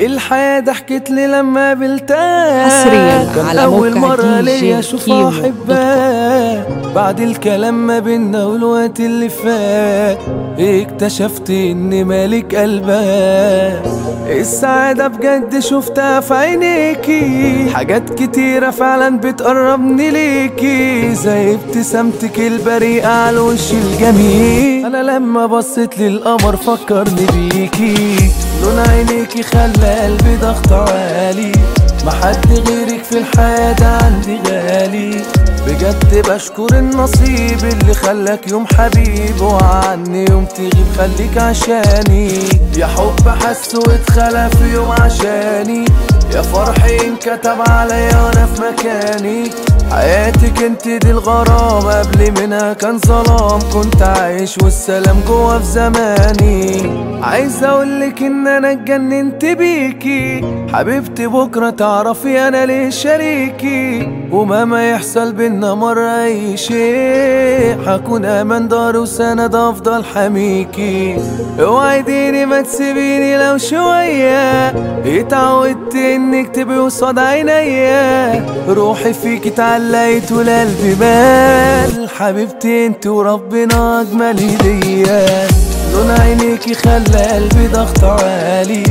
الحياة ضحكت لي لما قابلتها حصرياً على أول موقع مرة ليا أشوف كيمو أحبها بعد الكلام ما بينا والوقت اللي فات اكتشفت إن مالك قلبها السعادة بجد شفتها في عينيكي. حاجات كتيرة فعلا بتقربني ليكي. زي ابتسامتك البريئة على الوش الجميل. أنا لما بصيت للقمر فكرني بيكي. لون عينيكي خلى قلبي ضغط عالي. ما حد غيرك في الحياة ده عندي غالي. بجد بشكر النصيب اللي خلاك يوم حبيب وعني يوم تغيب خليك عشاني. يا حب حس واتخلى في يوم عشاني. يا فرحي انكتب عليا وأنا في مكاني. حياتك انت دي الغرام قبل منها كان ظلام. كنت عايش والسلام جوا في زماني. عايز اقولك ان أنا اتجننت بيكي. حبيبتي بكرة تعرفي أنا ليه شريكي ومهما يحصل بينا مرة أي شيء. هكون أمان دار وسند أفضل حميكي. اوعديني ما تسيبيني لو شوية. اتعودت إنك تبقي قصاد عينيا روحي فيك اتعلقت والقلب مال. حبيبتي انت وربنا أجمل هدية. لون عينيكي خلى قلبي ضغط عالي.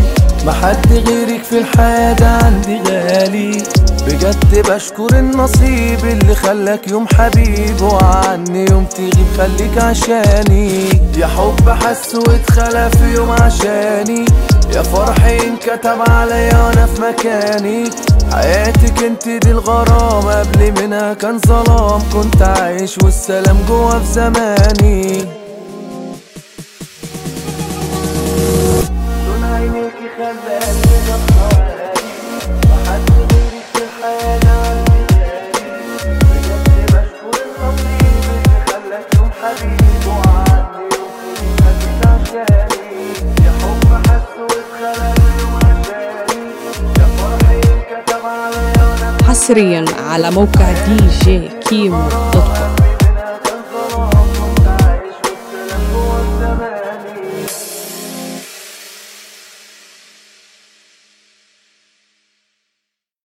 ما حد غيرك في الحياة ده عندي غالي. بجد بشكر النصيب اللي خلاك يوم حبيب وعني يوم تغيب خليك عشاني. يا حب حس واتخلى في يوم عشاني. يا فرحي انكتب عليا وأنا في مكاني. حياتك انت دي الغرام قبل منها كان ظلام. كنت عايش والسلام جوا في زماني. حصريا على موقع دي جي كيمو